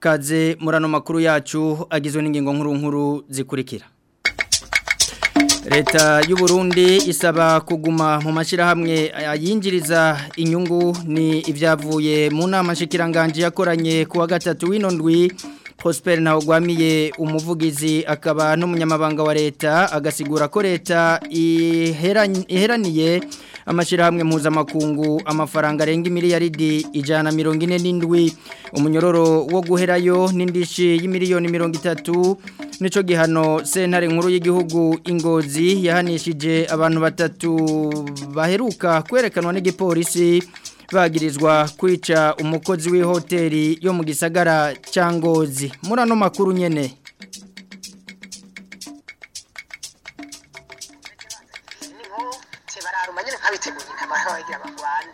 kaze muri makuru yacu agizwe n'ingingo nkuru nkuru zikurikira leta y'u Burundi isaba kuguma mu mashyirahamwe ayinjiriza inyungu ni ibyavuye mu nama nshikiranganje yakoranye kuwa wa gatatu w'inondwi Prosper Ntawugwamiye umuvugizi akaba n'umunyamabanga wa leta agasigura ko leta iheraniye amashyirahamwe mpuzamakungu amafaranga arenga miliyaridi ijana mirongo ine n'indwi umunyororo wo guherayo n'indishyi y'imiliyoni mirongo itatu nicyo gihano sentare nkuru y'igihugu ingozi yahanishije abantu batatu baheruka kwerekanwa n'igipolisi bagirizwa kwica umukozi w'ihoteli yo mu gisagara cya ngozi muri ano makuru nyine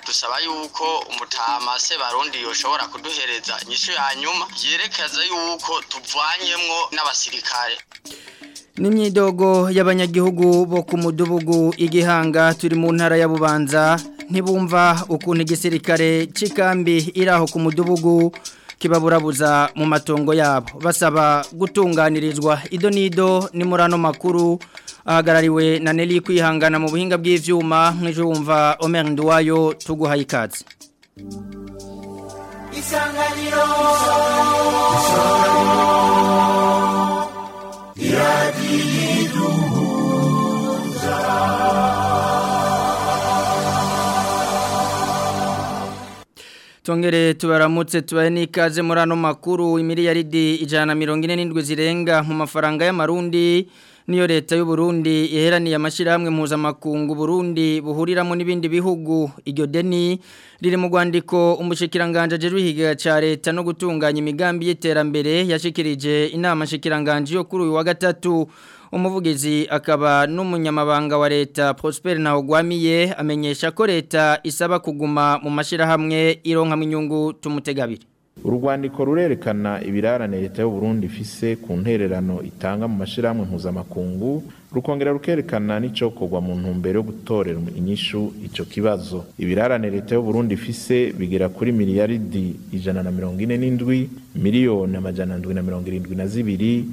dusaba yuko umutama Sebarundi barundi yoshobora kuduhereza inyishu ya nyuma yerekeza yuko tuvanyemo n'abasirikare n'imyidogo y'abanyagihugu bo ku mudugudu igihanga turi mu ntara ya bubanza ntibumva ukuntu igisirikare cy'ikambi iraho aho ku mudugudu kibaburabuza mu matongo yabo basaba gutunganirizwa ido n'ido ni muri makuru ahagarariwe na neli kwihangana mu buhinga bw'ibyuma nk'ijumva Omer Nduwayo tuguhaye ikaze isanganiro isanganiro Tongere tubaramutse tubahe n'ikaze muri ano makuru imiliyaridi ijana na mirongo ine n'indwi zirenga mu mafaranga marundi niyo leta y'u Burundi iheraniye amashirahamwe mpuzamakungu Burundi buhuriramo n'ibindi bihugu iryo deni riri mu rwandiko umushikiranganje aje ruhiga ca leta no gutunganya imigambi y'iterambere yashikirije inama shikiranganje yo kuri uyu wa gatatu umuvugizi akaba n'umunyamabanga wa leta Prosper ntawugwamiye amenyesha ko leta isaba kuguma mu mashyirahamwe ironkamwe inyungu tumutegabire urwandiko rurerekana ibirarane leta y’u Burundi ifise ku ntererano itanga mu mashyirahamwe mpuzamakungu rukongera rukerekana n'icokorwa mu ntumbero yo gutorera inyishu icyo kibazo ibirarane leta y’u Burundi ifise bigera kuri miliyaridi ijana na mirongo ine n'indwi miliyoni amajana ndwi na mirongo irindwi na zibiri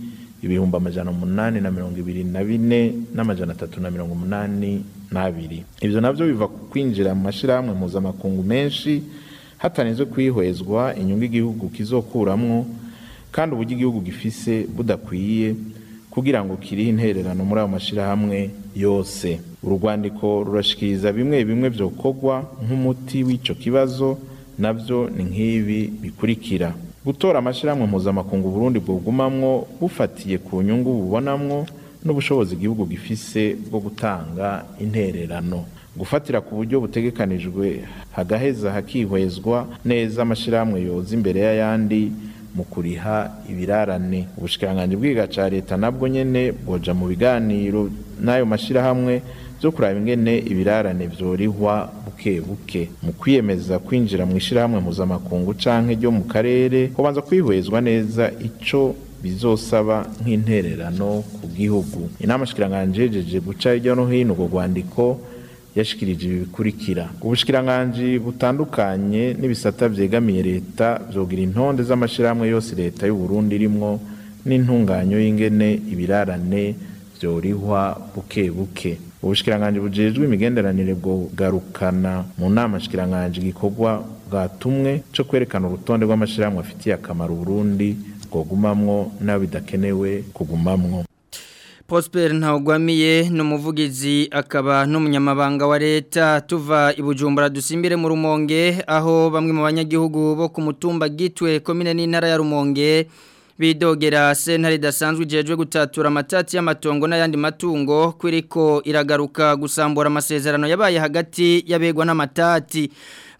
ibihumbi amajana umunani na mirongo ibiri na bine n'amajana atatu na mirongo umunani n'abiri ibyo nabyo biva ku kwinjira mu mashyirahamwe mpuzamakungu menshi hatanizwe kwihwezwa inyungu igihugu kizokuramwo kandi uburyo igihugu gifise budakwiye kugira ngo kiriho intererano muri ayo mashyirahamwe yose urwandiko rurashikiriza bimwe bimwe byokorwa nk'umuti w'icyo kibazo nabyo ni nk'ibi bikurikira gutora amashyirahamwe mpuzamakungu Burundi bwogumamwo bufatiye ku nyungu bubonamwo n'ubushobozi igihugu gifise bwo gutanga intererano gufatira ku buryo butegekanijwe hagaheza hakihwezwa neza amashyirahamwe yoza imbere y'ayandi mu kuriha ibirarane ubushikiranganji bw'iga ca leta nabwo nyene bwoja mu biganiro n'ayo mashyirahamwe byo kuraba ingene ibirarane byorihwa buke buke mu kwiyemeza kwinjira mu ishyirahamwe mpuzamakungu canke ryo mu karere kubanza kwihwezwa neza ico bizosaba nk'intererano ku gihugu inama shikiranganje yejeje guca hirya no hino urwo rwandiko yashikirije ibi bikurikira ubushikiranganji butandukanye n'ibisata byegamiye leta byogira intonde z'amashyirahamwe yose leta y'u Burundi irimwo n'intunganyo y'ingene ibirarane byorihwa buke buke ubushyikirangange bujejwe imigenderanire bwogarukana mu nama nshikirangange igikorwa bwatumwe cyo kwerekana urutonde rw'amashyirahamwe afitiye akamaro uburundi bwogumamwo n'abidakenewe kugumamwo Prosper ntawugwamiye ni umuvugizi akaba n'umunyamabanga wa leta tuva i Bujumbura dusimbire mu rumonge aho bamwe mu banyagihugu bo ku mutumba gitwe komine n'intara ya rumonge bidogera Senari idasanzwe igejwe gutatura amatati y'amatongo n'ayandi matungo kwiriko iragaruka gusambura amasezerano yabaye hagati y'abegwa n'amatati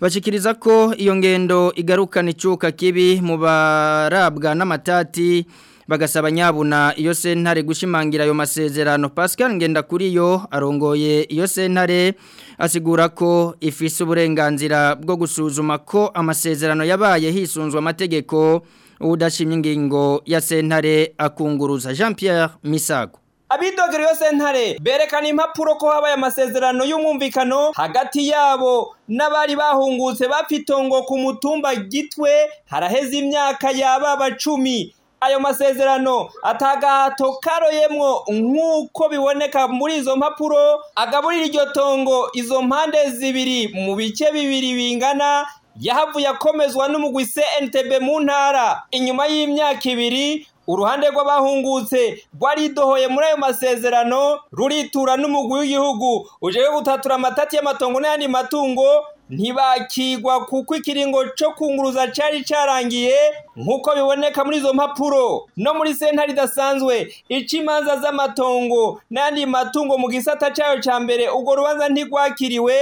bashikiriza ko iyo ngendo igarukana icuka kibi mu barabwa n'amatati bagasaba nyabuna iyo sentare gushimangira ayo masezerano Pascal kuri yo arongoye iyo sentare asigura ko ifise uburenganzira bwo gusuzuma ko amasezerano yabaye hisunzwe amategeko udashimye ingingo ya sentare akunguruza jean Pierre misago abidogera iyo sentare berekana impapuro ko habaye amasezerano y'umwumvikano hagati yabo n'abari bahungutse bapfitongo ku mutumba gitwe haraheze imyaka yaba abacumi ayo masezerano atagahato karoyemwo nk'uko biboneka muri izo mpapuro agaburira iryo tongo izo mpande zibiri mu bice bibiri bingana yahavuye akomezwa n'umugwi entebe mu ntara inyuma y'imyaka ibiri uruhande rw'abahungutse rwaridohoye muri ayo masezerano ruritura n'umugwi w'igihugu uje gutatura amatati y'amatongo n'ayandi matungo ntibakigwa kuko ikiringo cyo kunguruza cyari cyarangiye nk'uko biboneka muri izo mpapuro no muri sentare idasanzwe ica imanza z'amatongo nandi matungo mu gisata cyayo cya mbere urwo rubanza ntirwakiriwe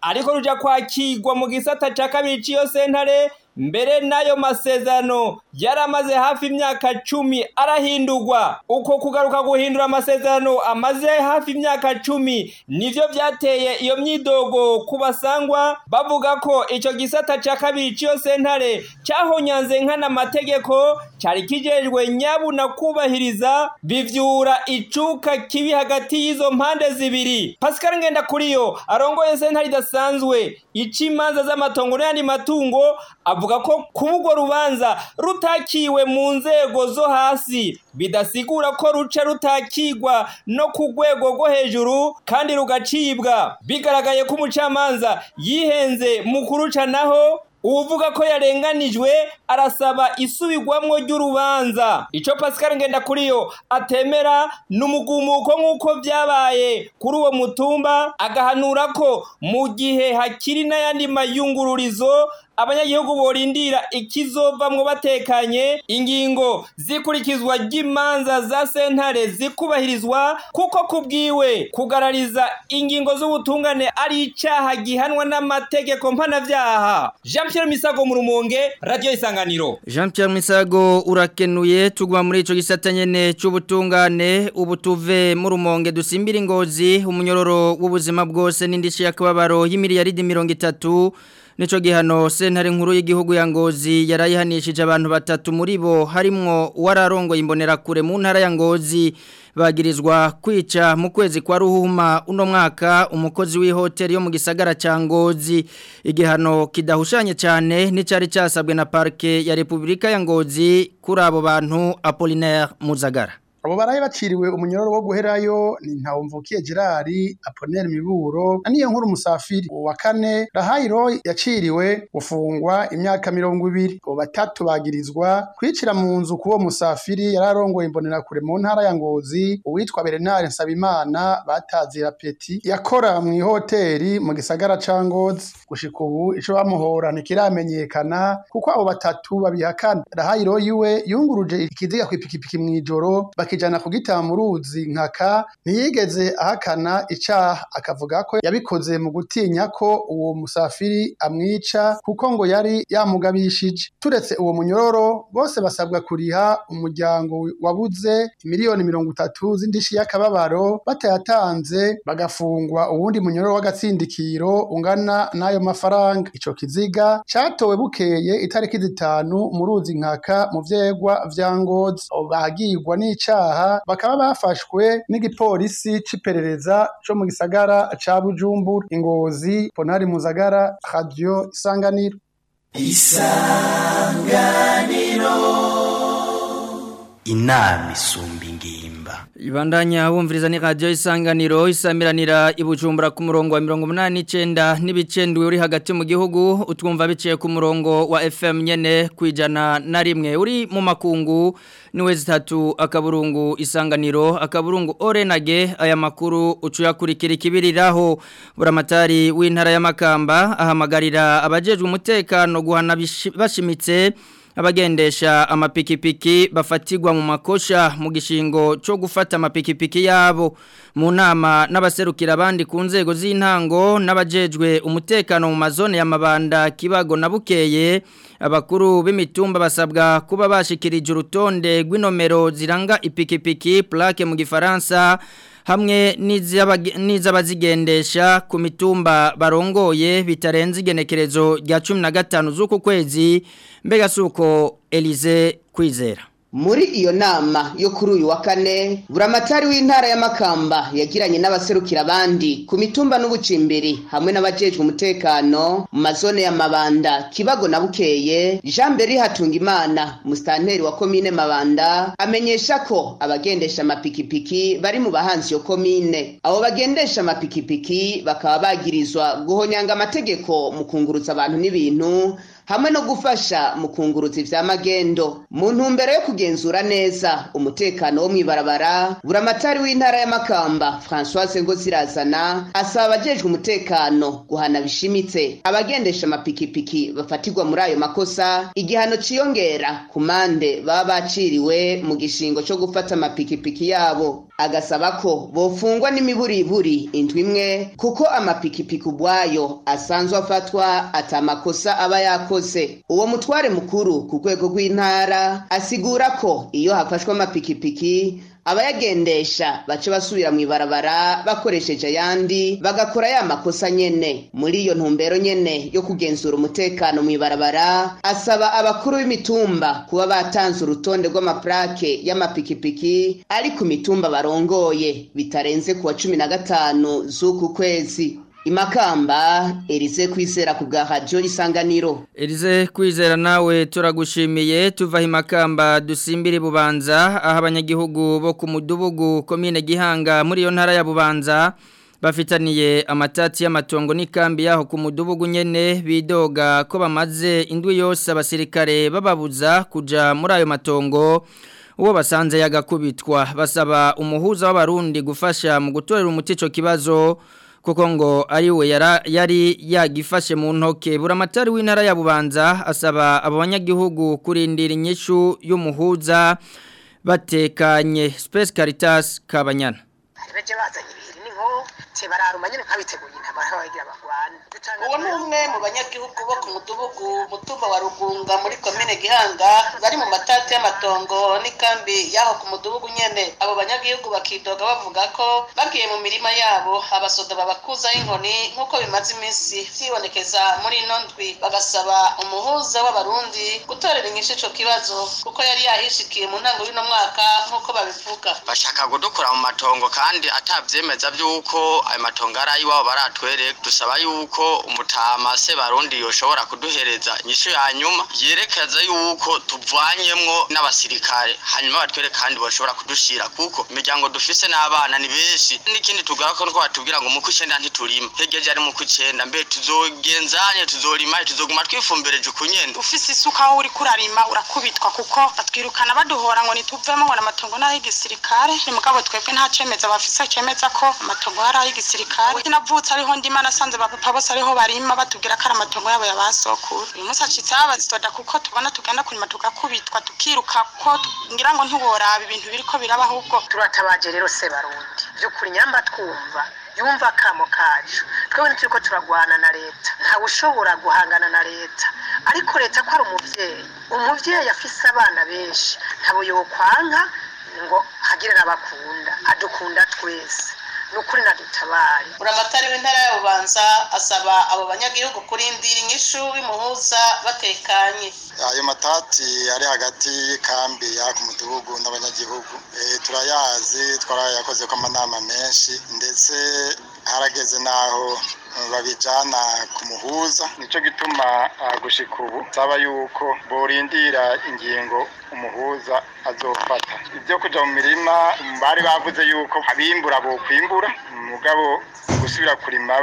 ariko ruja kwakirwa mu gisata ca kabiri c'iyo sentare mbere n'ayo masezerano yari amaze hafi imyaka cumi arahindurwa uko kugaruka guhindura amasezerano amaze hafi imyaka cumi nibyo byateye iyo myidogo kubasangwa bavuga ko icyo gisata cya kabiri cy'iyo sentare cyahonyanze nkana amategeko cyari kijejwe nyabuna kubahiriza bivyura icuka kibi hagati y'izo mpande zibiri Pascal Ngenda yo arongoye sentare idasanzwe icimanza z'amatongo n'ayandi matungo avuga ko kuba urwo rubanza rutakiwe mu nzego zo hasi bidasigura ko ruca rutakigwa no ku rwego rwo hejuru kandi rugacibwa bigaragaye ko umucamanza yihenze mu naho uvuga ko yarenganijwe arasaba isubirwamo ry'urubanza icyo Pascal yo atemera ni umugumuko nk'uko byabaye kuri uwo mutumba agahanura ko mu gihe hakiri n'ayandi mayungururizo abanyagihugu borindira ikizovamwo batekanye ingingo zikurikizwa ry'imanza za sentare zikubahirizwa kuko kubwiwe kugarariza ingingo z'ubutungane ari icyaha gihanwa n'amategeko mpanabyaha jean Pierre Misago mu rumonge radiyo isanganiro jean Pierre Misago urakenuye tuguma muri icyo gisata nyine cy'ubutungane ubutuve tuve mu rumonge dusimbira ingozi umunyororo w'ubuzima bwose n'indishyi y'akababaro y'imiliyaridi mirongo itatu Nico gihano sentare nkuru y'igihugu ya Ngozi yarayihanishije abantu batatu muri bo harimwo imbonera kure mu ntara ya Ngozi bagirizwa kwica mu kwezi kwa ruhuma uno mwaka umukozi w'ihoteli yo mu gisagara ca Ngozi igihano kidahushanye cyane n'icari cyasabwe na parke ya Republika ya Ngozi kuri abo bantu Apollinaire Muzagara abo baraye baciriwe umunyororo wo guherayo ni ntawumvukiye Gerard Aponel Miburo na niyo nkuru musafiri wa kane Rahayi yaciriwe gufungwa imyaka mirongo ibiri abo batatu bagirizwa kwicira mu nzu kuwo musafiri yararongoye imbonera kure mu ntara ya Ngozi uwitwa Bernard Nsabimana batazi peti yakora mu ihoteri mu gisagara ca Ngozi gushika ubu ico bamuhora ntikiramenyekana kuko abo batatu babihakana Rahayi Roy we yunguruje ikiziga kwipikipiki mw'ijoro baki akijana kugita mu ruzi nkaka ntiyigeze ahakana icyaha akavuga ko yabikoze mu gutinya ko uwo musafiri amwica kuko ngo yari yamugabishije turetse uwo munyororo bose basabwa kuriha umuryango wabuze miliyoni mirongo itatu z'indishi y'akababaro batayatanze bagafungwa uwundi munyororo w'agatsindikiro ungana n'ayo mafaranga icyo kiziga cyatowe bukeye itariki zitanu mu ruzi nkaka mu vyegwa vya ngozi bahagirwa n'icaha icyaha bakaba bafashwe n'igipolisi cy’iperereza cyo mu gisagara ca Bujumbura ingozi Ponari Muzagara Radio Isanganiro Isanganiro inama isumba ingimba ibandanya wumviriza ni radiyo isanganiro isamiranira ibujumbura ku murongo wa mirongo inani n'icyenda n'ibicenduwe uri hagati mu gihugu utwumva biciye ku murongo wa fm nyine ku ijana na rimwe uri mu makungu niwe zitatu akaburungu isanganiro akaburungu orenage aya makuru ucuyakurikira ikibiriraho buramatari w'intara y'amakamba ahamagarira abajejwe umutekano guhana bashimitse abagendesha amapikipiki bafatigwa mu makosha mu gishingo cyo gufata amapikipiki yabo mu nama n'abaserukira abandi ku nzego z'intango n'abajejwe umutekano mu mazone ya mabanda kibago na bukeye abakuru b'imitumba basabwa kuba bashikirije urutonde rw'inomero ziranga ipikipiki plaque mu gifaransa hamwe n'iz'abazigendesha ku mitumba barongoye bitarenze igenekerezo rya cumi na gatanu z'uku kwezi mbega si uko elize kwizera muri iyo nama yo kuri uyu wa kane buramatari w'intara ya makamba yagiranye n'abaserukira abandi ku mitumba n'ubucimbiri hamwe n'abajejwe umutekano mu mazone ya mabanda kibago na bukeye jean beri hatungimana musitanteri wa komine mabanda amenyesha ko abagendesha amapikipiki bari mu bahanzi yo komine abo bagendesha amapikipiki bakaba bagirizwa guhonyanga amategeko mu kungurutsa abantu n'ibintu hamwe no gufasha mu kunguruza ibya magendo mu ntumbero yo kugenzura neza umutekano wo mu ibarabara buramatari w'intara ya makamba francoise ngozirazana asaba abajejwe umutekano guhana bishimitse abagendesha amapikipiki bafatirwa muri ayo makosa igihano ciyongera ku mande baba baciriwe mu gishingo cyo gufata amapikipiki yabo agasaba ko bofungwa n'imiburiburi indwi imwe kuko amapikipiki ubwayo asanzwe afatwa atamakosa aba yakoze uwo mutware mukuru ku rwego rw'intara asigura ko iyo hafashwe amapikipiki abayagendesha bace basubira mu ibarabara bakoresheje ayandi bagakora ya makosa nyene muri iyo ntumbero nyene yo kugenzura umutekano mu ibarabara asaba abakuru b'imitumba kuba batanze urutonde rw'amaplake y'amapikipiki ari ku mitumba barongoye bitarenze ku wa cumi na gatanu z'uku kwezi imakamba erize kwizera ku bwa radiyo isanganiro erize kwizera nawe turagushimiye tuva imakamba dusimbire bubanza aho abanyagihugu bo ku mudugudu komine gihanga muri iyo ntara ya bubanza bafitaniye amatati y'amatongo n'ikambi yaho ku mudugudu nyine bidoga ko bamaze indwi yose abasirikare bababuza kujya muri ayo matongo uwo basanze yagakubitwa basaba umuhuza w'abarundi gufasha mu gutorera umuti icyo kibazo kuko ngo ari we yari yagifashe mu ntoke buramatari w'intara ya bubanza asaba abo banyagihugu kurindira inyishu y'umuhuza batekanye space caritas kabanyana se bararuma nyine nk'abiteguye intambara nk'abagira bagwana uwo ni umwe mu banyagihugu bo ku mudugudu mutumba wa rugunga muri komine gihanga bari mu matati y'amatongo n'ikambi y'aho ku mudugudu nyene abo banyagihugu bakidoga bavuga ko bagiye mu mirima yabo abasoda babakuzaho inkoni nk'uko bimaze iminsi byibonekeza muri ino ndwi bagasaba umuhuza w'abarundi gutorera inyishu ico kibazo kuko yari yahishikiye mu ntango y'uno mwaka nk'uko babivuga bashaka gudukura mu matongo kandi atavyemeza vy'uko ayo matongo ari ay'iwabo dusaba yuko umutama se barundi yoshobora kuduhereza inyishu ya nyuma yerekeza yuko tuvanyemwo n'abasirikare hanyuma batwere kandi bashobora kudushira kuko imiryango dufise n'abana ni benshi n'ikindi tugara ko batubwira ngo muko icenda ntiturima hegeje ari muko icenda mbe tuzogenzanye tuzorima tuzoguma twifumbereje ukunyene ufise isuka aho uriko urarima urakubitwa kuko batwirukana baduhora ngo ntituvemo ngo n'amatongo n'ay'igisirikare ni mugabo twebwe nta cemeza bafise cemeza ko amatongo ari n'igisirikare navutse ariho ndima nasanze bapapa bose ariho barima batubwira ko ari amatongo yabo yabasokura uyu munsi acitse abazitoda kuko tubona tugenda kurima tugakubitwa tukiruka ko ngira ngo ntiworaba ibintu biriko biraba ahubwo turatabaje rero se barundi by'ukuri nyamba twumva yumva akamo kacu twewe nituri turagwana na leta ntawe ushobora guhangana na leta ariko leta ko ari umubyeyi umubyeyi afise abana benshi ntabwo yokwanka ngo hagire n'abakunda adukunda twese ni ukuri na buramatari w'intara ya asaba abo banyagihugu kurindira inyishu bimuhuza batekanye ayo matati ari hagati y'ikambi yaka umudugudu n'abanyagihugu eh, turayazi twarayakoze ko amanama menshi ndetse harageze n'aho babijyana kumuhuza muhuza gituma ah, gushika ubu saba yuko borindira ingingo umuhuza azofata ibyo kujya mu mirima bari bavuze yuko abimbura bo kwimbura mugabo gusubira kurima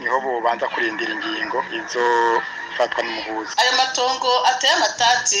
niho bubanza kurindira ingingo izofatwa n'umuhuza ayo matongo ateye amatati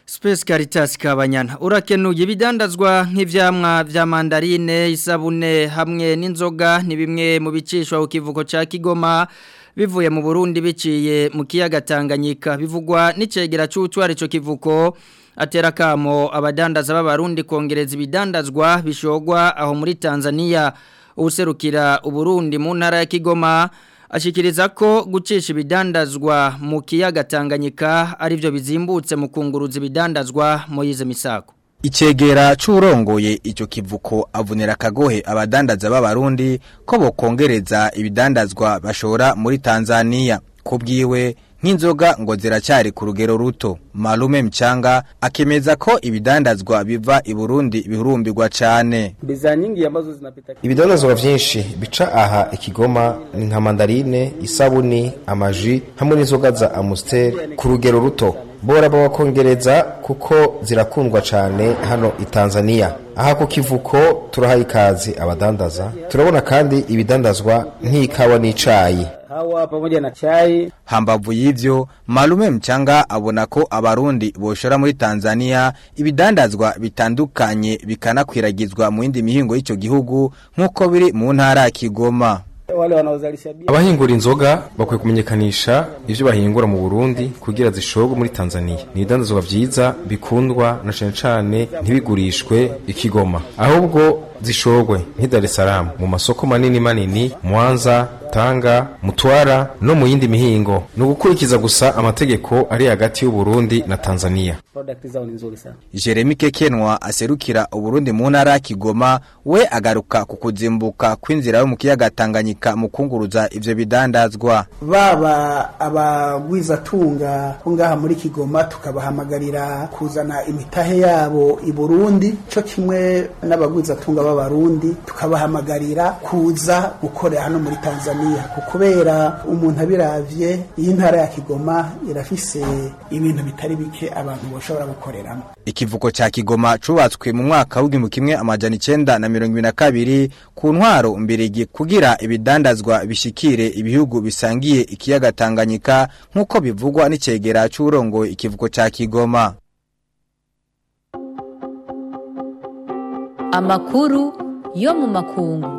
Space Caritas Kabanyana urakenuye bidandazwa nk'ivyamwa vya mandarine isabune hamwe n'inzoga ni bimwe mu bicishwa ukivuko ca Kigoma bivuye mu Burundi biciye mu kiyaga Tanganyika bivugwa n'icegera c'utwari cyo kivuko atera kamo abadandaza b'abarundi kongereza ibidandazwa bishogwa aho muri Tanzania userukira uburundi mu ntara ya Kigoma ashikiriza ko gucisha ibidandazwa mu kiyaga Tanganyika ari byo bizimbutse mu kunguruza ibidandazwa mu izo misako Ichegera c'urongoye ico kivuko avunera akagohe abadandaza b'abarundi ko bokongereza ibidandazwa bashora muri Tanzania kubwiwe nk'inzoga ngo ziracyari ku rugero ruto marume mchanga akemeza ko ibidandazwa biva i Burundi bihurumbirwa cyane ibidandazwa byinshi bica aha ikigoma ni nka mandarine isabuni amaji hamwe n'inzoga za amusiteri ku rugero ruto bora b'abakongereza kuko zirakundwa cyane hano i tanzania aha ku kivuko turahaye ikaze abadandaza turabona kandi ibidandazwa nk'ikawa n'icayi Hambavu y'ivyo malume Mcanga abona ko abarundi boshora muri Tanzania ibidandazwa bitandukanye bikanakwiragizwa mu yindi mihingo y’icyo gihugu nk'uko biri mu ntara ya Kigoma. abahingura inzoga bakwiye kumenyekanisha ibyo bahingura mu burundi kugira zishorwe muri tanzania ni ibidandazwa byiza bikundwa na cane cane ntibigurishwe ikigoma ahubwo zishorwe nk'i dar es salaam mu masoko manini manini mwanza batanga mutwara no mu yindi mihingo ni ugukurikiza gusa amategeko ari hagati y'uburundi na tanzania jeremy kekenwa aserukira uburundi mu ntara ya kigoma we agaruka ku kuzimbuka kw'inzira yo mu kiyaga tanganyika mu kunguruza ibyo bidandazwa baba abagwizatunga ko ngaha muri kigoma tukabahamagarira kuzana imitahe yabo i burundi cyo kimwe n'abagwizatunga b'abarundi tukabahamagarira kuza gukorera hano muri tanzania kubera umuntu abiravye iyi ntara ya Kigoma irafise ibintu bitari bike abantu boshobora gukoreramo ikivuko cya Kigoma cubatswe mu mwaka w'igihumbi kimwe amajana icyenda na mirongo ibiri na kabiri ku ntwaro mbirigi kugira ibidandazwa bishikire ibihugu bisangiye ikiyaga Tanganyika nk'uko bivugwa n’icyegera c'urongoye ikivuko cya Kigoma amakuru yo mu makungu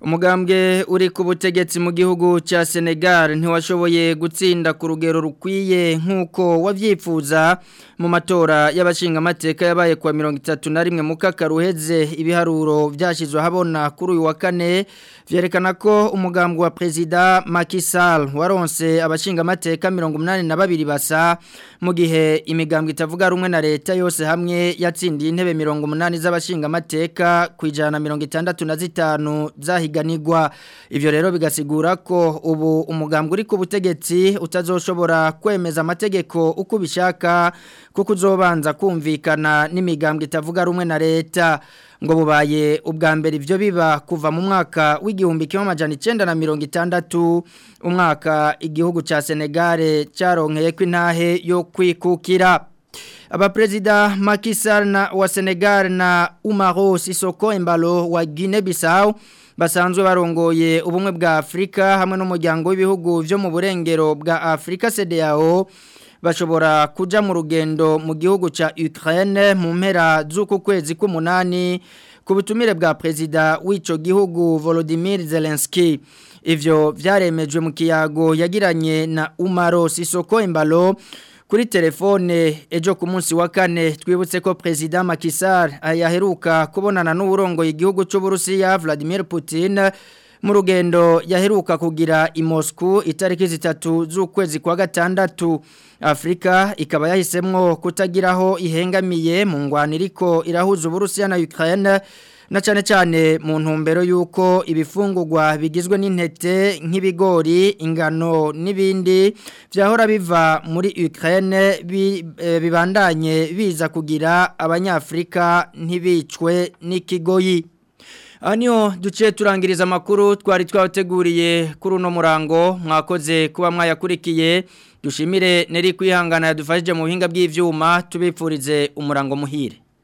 umugambwe uri ku butegetsi mu gihugu cya Senegal ntiwashoboye gutsinda ku rugero rukwiye nk'uko wabyifuza mu matora y'abashingamateka yabaye kuwa mirongo itatu na rimwe mu kakaruheze ibiharuro byashyizwe habona kuri uyu wa kane vyerekana ko umugambwe wa perezida Macky Sall waronse abashingamateka mirongo inani na babiri basa mu gihe imigambwe itavuga rumwe na leta yose hamwe yatsindiye intebe mirongo umunani z'abashingamateka ku ijana mirongo itandatu na zitanu zahiga barapiganirwa ivyo rero bigasigura ko ubu umugambwe uri ku butegetsi utazoshobora kwemeza amategeko uko bishaka kuko uzobanza kumvikana n'imigambwe itavuga rumwe na leta ngo bubaye ubwa mbere ibyo biba kuva mu mwaka w'igihumbi kimwe amajana icyenda na mirongo itandatu umwaka igihugu cya senegare cyaronkeye ko intahe yo kwikukira abaperezida Macky Sall wa Senegal na Umaro Sissoko Embalo wa Guinea Bisau. basanzwe barongoye ubumwe bwa Afrika hamwe n'umuryango w'ibihugu byo mu burengero bwa Afrika CEDEAO bashobora kuja mu rugendo mu gihugu ca Ukraine mu mpera z'uku kwezi k'umunani ku butumire bwa perezida w'ico gihugu Volodymyr Zelensky ivyo vyaremejwe mu kiyago yagiranye na Umaro Sisoko Imbalo kuri telefone ejo ku munsi wa kane twibutse ko perezida makisar ayaheruka kubonana n'uburongoye igihugu cy'uburusiya Vladimir Putin mu rugendo yaheruka kugira i Moscow itariki zitatu z'ukwezi kwa gatandatu Afrika ikaba yahisemo kutagiraho ihengamiye mu ngwaniriko irahuza uburusiya na Ukraine na cyane cyane mu ntumbero y'uko ibifungugwa bigizwe n'intete nk'ibigori ingano n'ibindi byahora biva muri Ukraine e, bibandanye biza kugira abanyafurika ntibicwe n'ikigoyi Aniyo duce turangiriza amakuru twari twabateguriye kuri uno murango mwakoze kuba mwayakurikiye dushimire neri kwihangana yadufashije mu buhinga bw'ibyuma tubipfurize umurango muhire